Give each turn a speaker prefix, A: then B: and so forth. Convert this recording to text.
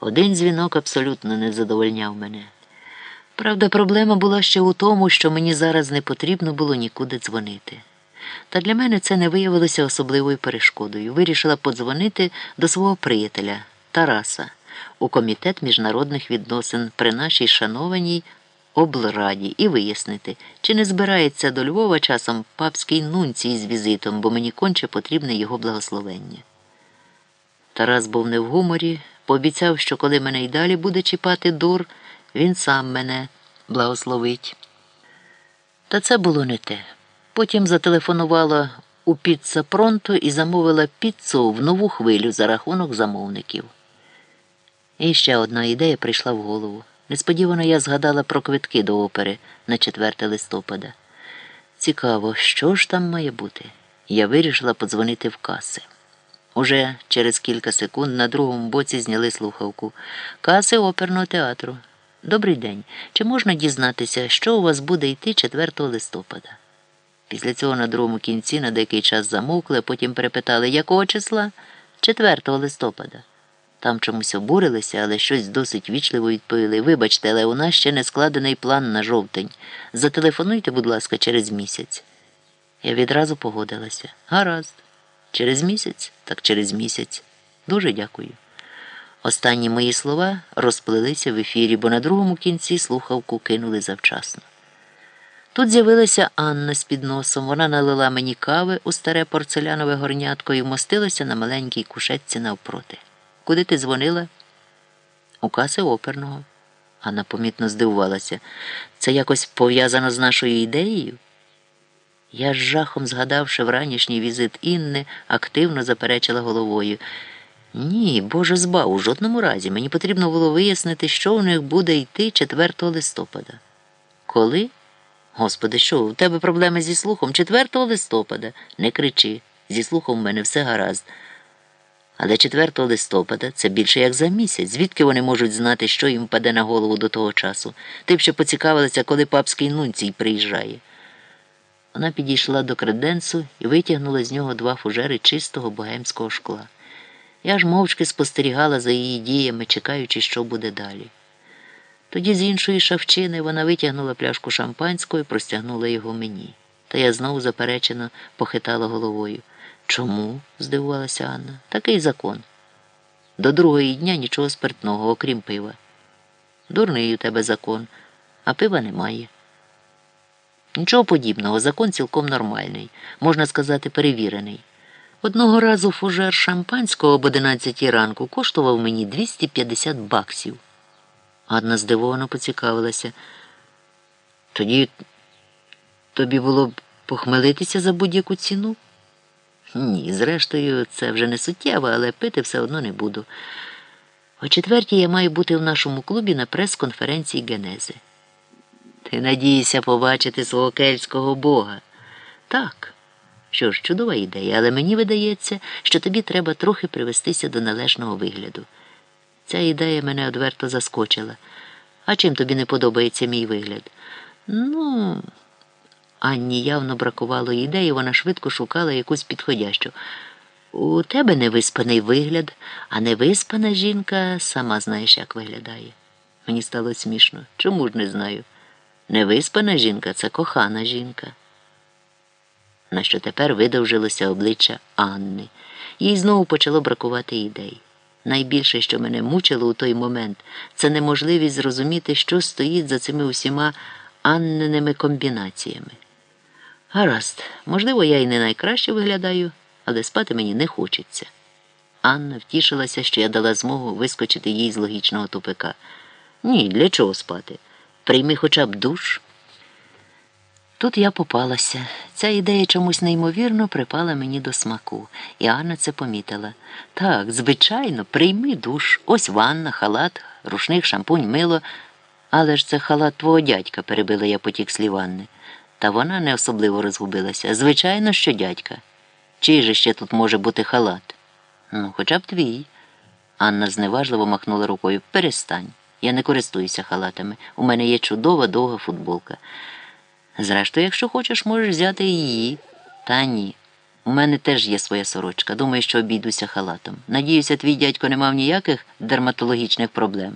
A: Один дзвінок абсолютно не задовольняв мене. Правда, проблема була ще у тому, що мені зараз не потрібно було нікуди дзвонити. Та для мене це не виявилося особливою перешкодою. Вирішила подзвонити до свого приятеля Тараса у комітет міжнародних відносин при нашій шанованій облраді і вияснити, чи не збирається до Львова часом папський нунцій з візитом, бо мені конче потрібне його благословення. Тарас був не в гуморі, пообіцяв, що коли мене й далі буде чіпати дур, він сам мене благословить. Та це було не те. Потім зателефонувала у Піцца Пронто і замовила піцу в нову хвилю за рахунок замовників. І ще одна ідея прийшла в голову. Несподівано я згадала про квитки до опери на 4 листопада. Цікаво, що ж там має бути? Я вирішила подзвонити в каси. Уже через кілька секунд на другому боці зняли слухавку. Каси оперного театру. Добрий день. Чи можна дізнатися, що у вас буде йти 4 листопада? Після цього на другому кінці на деякий час замовкли, потім перепитали, якого числа? 4 листопада. Там чомусь обурилися, але щось досить вічливо відповіли. Вибачте, але у нас ще не складений план на жовтень. Зателефонуйте, будь ласка, через місяць. Я відразу погодилася. Гаразд. Через місяць, так через місяць. Дуже дякую. Останні мої слова розплилися в ефірі, бо на другому кінці слухавку кинули завчасно. Тут з'явилася Анна з підносом. Вона налила мені кави у старе порцелянове горнятко і вмостилася на маленькій кушетці навпроти. Куди ти дзвонила? У каси оперного. Анна помітно здивувалася. Це якось пов'язано з нашою ідеєю? Я з жахом, згадавши вранішній візит Інни, активно заперечила головою. Ні, Боже збав, у жодному разі. Мені потрібно було вияснити, що у них буде йти 4 листопада. Коли? Господи, що, у тебе проблеми зі слухом? 4 листопада. Не кричи. Зі слухом в мене все гаразд. Але 4 листопада це більше як за місяць. Звідки вони можуть знати, що їм впаде на голову до того часу? Ти б ще поцікавилася, коли папський нунцій приїжджає. Вона підійшла до креденсу і витягнула з нього два фужери чистого богемського шкла. Я ж мовчки спостерігала за її діями, чекаючи, що буде далі. Тоді з іншої шавчини вона витягнула пляшку шампанського і простягнула його мені. Та я знову заперечено похитала головою. Чому? здивувалася Анна. Такий закон. До другої дня нічого спиртного, окрім пива. Дурний у тебе закон, а пива немає. Нічого подібного, закон цілком нормальний, можна сказати, перевірений. Одного разу фужер шампанського об 11 ранку коштував мені 250 баксів. Анна здивовано поцікавилася. Тоді тобі було б похмелитися за будь-яку ціну? Ні, зрештою, це вже не суттєво, але пити все одно не буду. О четвертій я маю бути в нашому клубі на прес-конференції Генези. Ти надієшся побачити свого кельтського бога? Так. Що ж, чудова ідея, але мені видається, що тобі треба трохи привестися до належного вигляду. Ця ідея мене одверто заскочила. А чим тобі не подобається мій вигляд? Ну, Анні явно бракувало ідеї, вона швидко шукала якусь підходящу. У тебе невиспаний вигляд, а невиспана жінка сама знаєш, як виглядає. Мені стало смішно. Чому ж не знаю? Невиспана жінка це кохана жінка. На що тепер видовжилося обличчя Анни. Їй знову почало бракувати ідей. Найбільше, що мене мучило у той момент, це неможливість зрозуміти, що стоїть за цими усіма Анненими комбінаціями. Гаразд, можливо, я і не найкраще виглядаю, але спати мені не хочеться. Анна втішилася, що я дала змогу вискочити їй з логічного тупика. Ні, для чого спати? Прийми хоча б душ. Тут я попалася. Ця ідея чомусь неймовірно припала мені до смаку, і Анна це помітила. Так, звичайно, прийми душ. Ось ванна, халат, рушник, шампунь, мило. Але ж це халат твого дядька, перебила я потік слів Анни. Та вона не особливо розгубилася. Звичайно, що дядька. Чий же ще тут може бути халат? Ну, хоча б твій. Анна зневажливо махнула рукою. Перестань. Я не користуюся халатами. У мене є чудова довга футболка. Зрештою, якщо хочеш, можеш взяти її. Та ні. У мене теж є своя сорочка. Думаю, що обійдуся халатом. Надіюся, твій дядько не мав ніяких дерматологічних проблем.